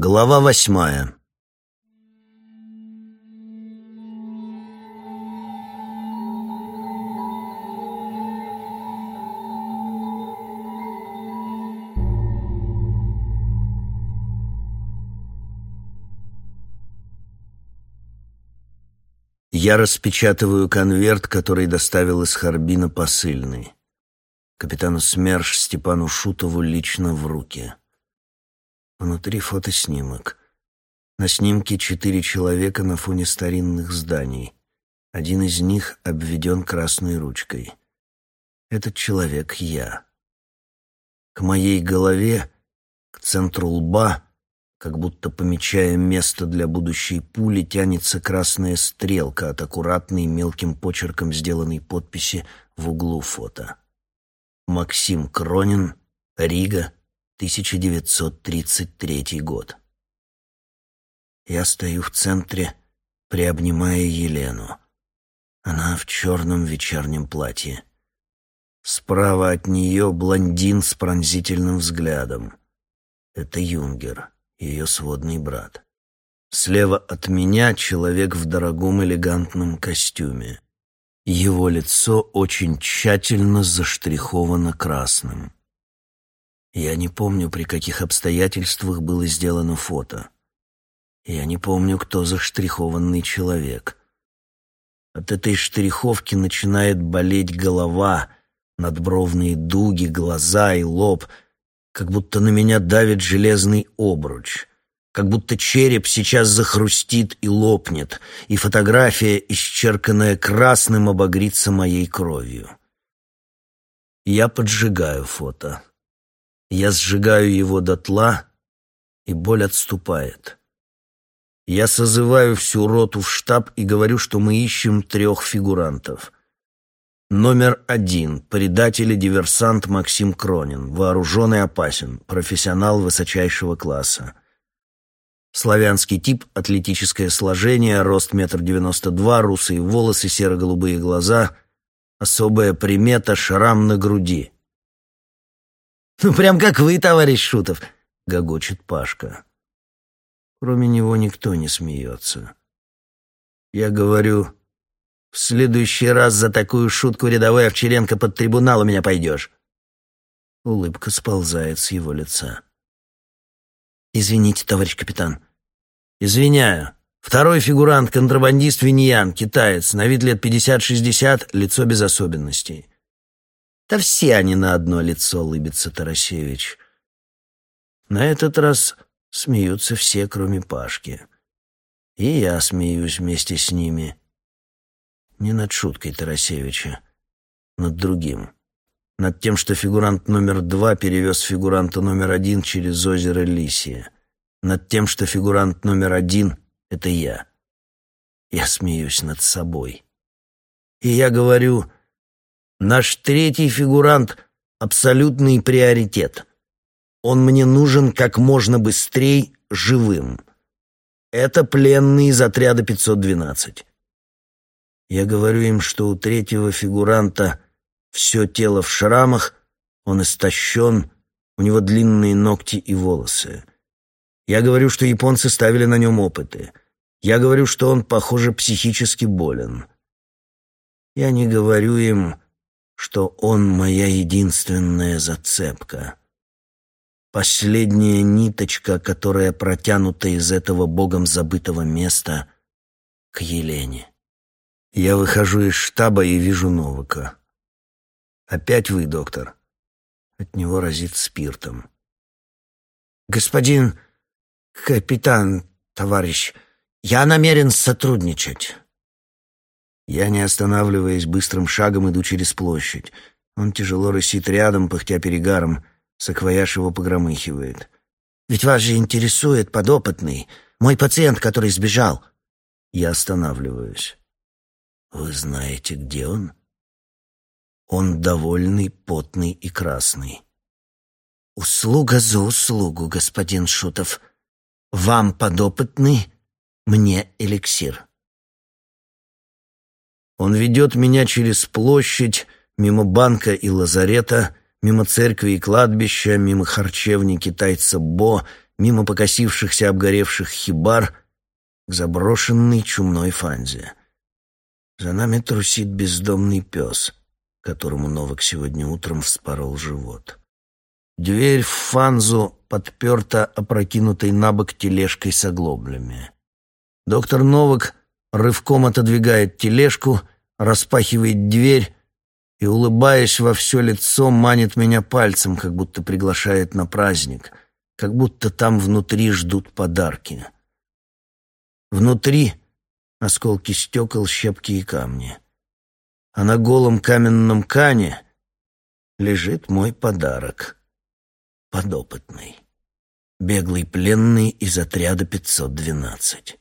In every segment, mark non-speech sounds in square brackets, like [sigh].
Глава восьмая Я распечатываю конверт, который доставил из Харбина посыльный. Капитану СМЕРШ Степану Шутову лично в руки. Внутри фотоснимок. На снимке четыре человека на фоне старинных зданий. Один из них обведен красной ручкой. Этот человек я. К моей голове, к центру лба — как будто помечая место для будущей пули, тянется красная стрелка от аккуратной мелким почерком сделанной подписи в углу фото. Максим Кронин, Рига, 1933 год. Я стою в центре, приобнимая Елену. Она в черном вечернем платье. Справа от нее блондин с пронзительным взглядом. Это Юнгер ее сводный брат. Слева от меня человек в дорогом элегантном костюме. Его лицо очень тщательно заштриховано красным. Я не помню, при каких обстоятельствах было сделано фото. Я не помню, кто заштрихованный человек. От этой штриховки начинает болеть голова, надбровные дуги, глаза и лоб — как будто на меня давит железный обруч, как будто череп сейчас захрустит и лопнет, и фотография, исчерканная красным, обогрится моей кровью. Я поджигаю фото. Я сжигаю его дотла, и боль отступает. Я созываю всю роту в штаб и говорю, что мы ищем трех фигурантов — Номер один. Предатель и диверсант Максим Кронин. Вооружен и опасен. Профессионал высочайшего класса. Славянский тип, атлетическое сложение, рост метр девяносто два, русые волосы, серо-голубые глаза. Особая примета — шрам на груди. [laughs] «Ну, прям как вы, товарищ Шутов!» — гогочет Пашка. Кроме него никто не смеется. Я говорю... В следующий раз за такую шутку рядовой Овчаренко под трибунал у меня пойдешь. Улыбка сползает с его лица. «Извините, товарищ капитан». «Извиняю. Второй фигурант — контрабандист Виньян, китаец, на вид лет пятьдесят-шестьдесят, лицо без особенностей». «Да все они на одно лицо», — улыбится Тарасевич. На этот раз смеются все, кроме Пашки. И я смеюсь вместе с ними. Не над шуткой Тарасевича, над другим. Над тем, что фигурант номер два перевез фигуранта номер один через озеро Лисия. Над тем, что фигурант номер один — это я. Я смеюсь над собой. И я говорю, наш третий фигурант — абсолютный приоритет. Он мне нужен как можно быстрее живым. Это пленный из отряда 512. Я говорю им, что у третьего фигуранта все тело в шрамах, он истощен, у него длинные ногти и волосы. Я говорю, что японцы ставили на нем опыты. Я говорю, что он, похоже, психически болен. Я не говорю им, что он моя единственная зацепка. Последняя ниточка, которая протянута из этого богом забытого места к Елене. Я выхожу из штаба и вижу Новака. «Опять вы, доктор?» От него разит спиртом. «Господин капитан, товарищ, я намерен сотрудничать». Я, не останавливаясь, быстрым шагом иду через площадь. Он тяжело рысит рядом, пыхтя перегаром. Саквояж его погромыхивает. «Ведь вас же интересует подопытный, мой пациент, который сбежал». Я останавливаюсь. Вы знаете, где он? Он довольный, потный и красный. Услуга за услугу, господин Шутов. Вам подопытный, мне эликсир. Он ведет меня через площадь, мимо банка и лазарета, мимо церкви и кладбища, мимо харчевни китайца Бо, мимо покосившихся обгоревших хибар к заброшенной чумной фанзе. За нами трусит бездомный пес, которому Новак сегодня утром вспорол живот. Дверь в фанзу подперта опрокинутой на бок тележкой с оглоблями. Доктор Новак рывком отодвигает тележку, распахивает дверь и, улыбаясь во все лицо, манит меня пальцем, как будто приглашает на праздник, как будто там внутри ждут подарки. Внутри осколки стекол, щепки и камни. А на голом каменном кане лежит мой подарок. Подопытный. Беглый пленный из отряда 512.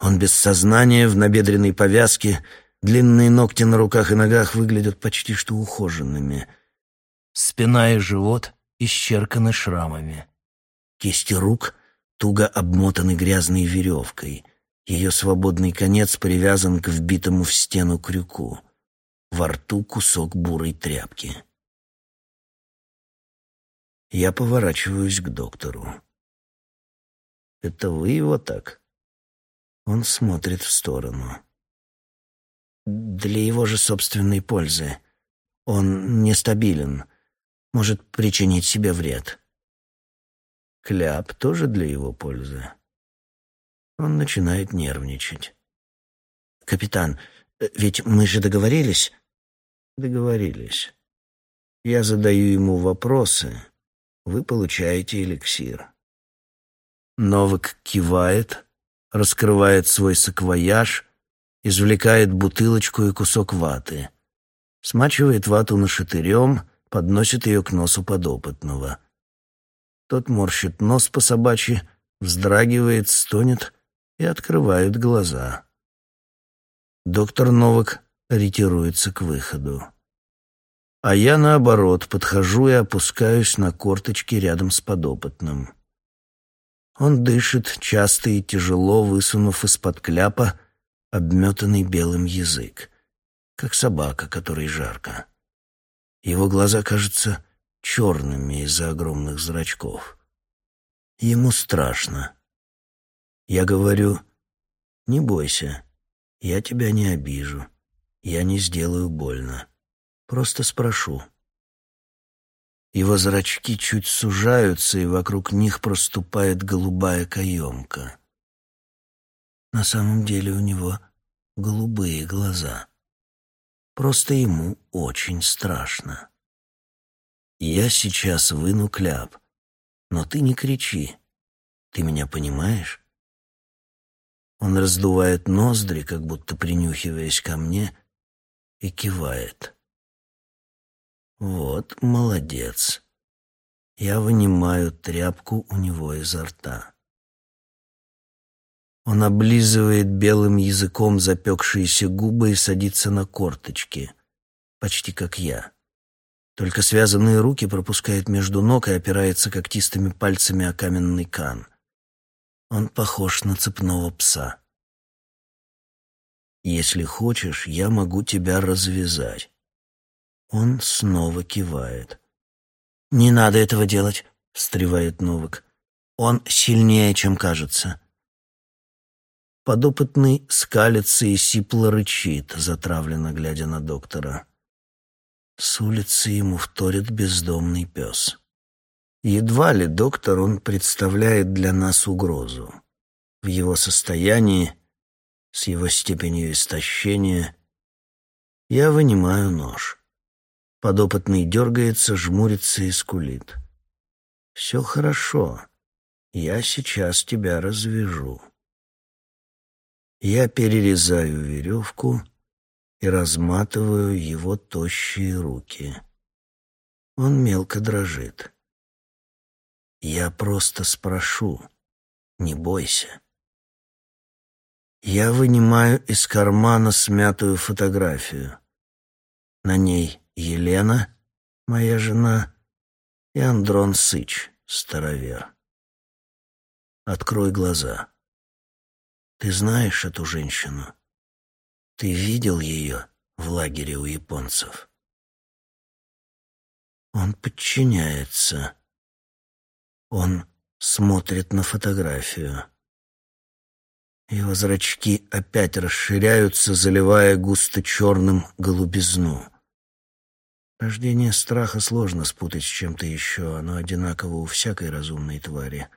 Он без сознания, в набедренной повязке, длинные ногти на руках и ногах выглядят почти что ухоженными. Спина и живот исчерканы шрамами. Кисти рук туго обмотаны грязной веревкой. Ее свободный конец привязан к вбитому в стену крюку. Во рту кусок бурой тряпки. Я поворачиваюсь к доктору. «Это вы его так?» Он смотрит в сторону. Для его же собственной пользы. Он нестабилен, может причинить себе вред. Кляп тоже для его пользы. Он начинает нервничать. «Капитан, ведь мы же договорились?» «Договорились. Я задаю ему вопросы, вы получаете эликсир». Новак кивает, раскрывает свой саквояж, извлекает бутылочку и кусок ваты. Смачивает вату нашатырем, подносит ее к носу подопытного. Тот морщит нос по собачьи, вздрагивает, стонет и открывает глаза. Доктор Новак ретируется к выходу. А я, наоборот, подхожу и опускаюсь на корточки рядом с подопытным. Он дышит часто и тяжело, высунув из-под кляпа обметанный белым язык, как собака, которой жарко. Его глаза кажутся черными из-за огромных зрачков. Ему страшно. Я говорю, не бойся, я тебя не обижу, я не сделаю больно. Просто спрошу. Его зрачки чуть сужаются, и вокруг них проступает голубая каемка. На самом деле у него голубые глаза. Просто ему очень страшно. Я сейчас выну кляп, но ты не кричи. Ты меня понимаешь? Он раздувает ноздри, как будто принюхиваясь ко мне, и кивает. Вот, молодец. Я вынимаю тряпку у него изо рта. Он облизывает белым языком запекшиеся губы и садится на корточки, почти как я. Только связанные руки пропускает между ног и опирается когтистыми пальцами о каменный кан. Он похож на цепного пса. «Если хочешь, я могу тебя развязать». Он снова кивает. «Не надо этого делать», — встревает Новак. «Он сильнее, чем кажется». Подопытный скалится и сипло рычит, затравленно глядя на доктора. С улицы ему вторит бездомный пес. Едва ли доктор он представляет для нас угрозу. В его состоянии, с его степенью истощения, я вынимаю нож. Подопытный дергается, жмурится и скулит. «Все хорошо. Я сейчас тебя развяжу». Я перерезаю веревку и разматываю его тощие руки. Он мелко дрожит. Я просто спрошу, не бойся. Я вынимаю из кармана смятую фотографию. На ней Елена, моя жена, и Андрон Сыч, старовер. Открой глаза. Ты знаешь эту женщину? Ты видел ее в лагере у японцев? Он подчиняется. Он смотрит на фотографию. Его зрачки опять расширяются, заливая густо черным голубизну. Рождение страха сложно спутать с чем-то еще, оно одинаково у всякой разумной твари.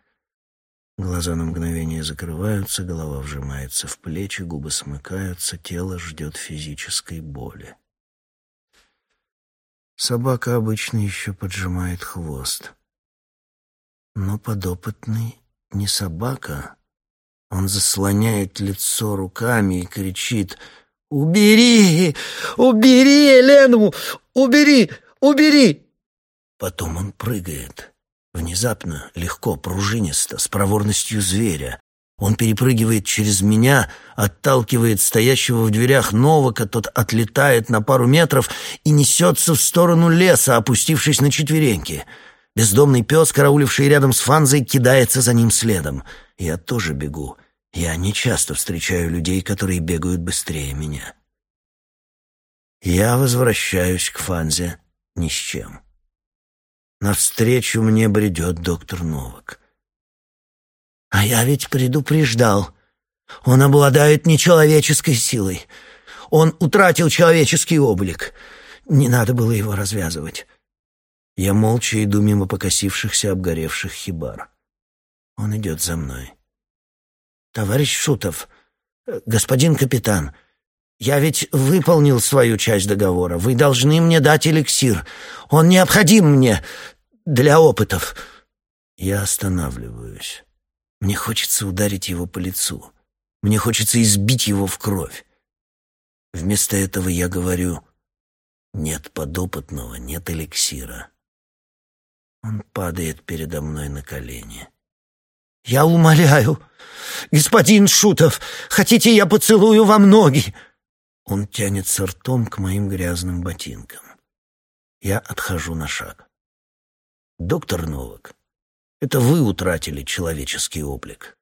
Глаза на мгновение закрываются, голова вжимается в плечи, губы смыкаются, тело ждет физической боли. Собака обычно еще поджимает хвост. Но подопытный не собака. Он заслоняет лицо руками и кричит «Убери! Убери Елену! Убери! Убери!» Потом он прыгает. Внезапно, легко, пружинисто, с проворностью зверя. Он перепрыгивает через меня, отталкивает стоящего в дверях Новака, тот отлетает на пару метров и несется в сторону леса, опустившись на четвереньки. Бездомный пес, карауливший рядом с Фанзой, кидается за ним следом. Я тоже бегу. Я не часто встречаю людей, которые бегают быстрее меня. Я возвращаюсь к Фанзе ни с чем. Навстречу мне бредет доктор Новак. А я ведь предупреждал. Он обладает нечеловеческой силой. Он утратил человеческий облик. Не надо было его развязывать. Я молча иду мимо покосившихся обгоревших хибар. Он идет за мной. «Товарищ Шутов, господин капитан, я ведь выполнил свою часть договора. Вы должны мне дать эликсир. Он необходим мне для опытов». Я останавливаюсь. Мне хочется ударить его по лицу. Мне хочется избить его в кровь. Вместо этого я говорю «Нет подопытного, нет эликсира». Он падает передо мной на колени. «Я умоляю, господин Шутов, хотите, я поцелую вам ноги?» Он тянется ртом к моим грязным ботинкам. Я отхожу на шаг. «Доктор Новак, это вы утратили человеческий облик.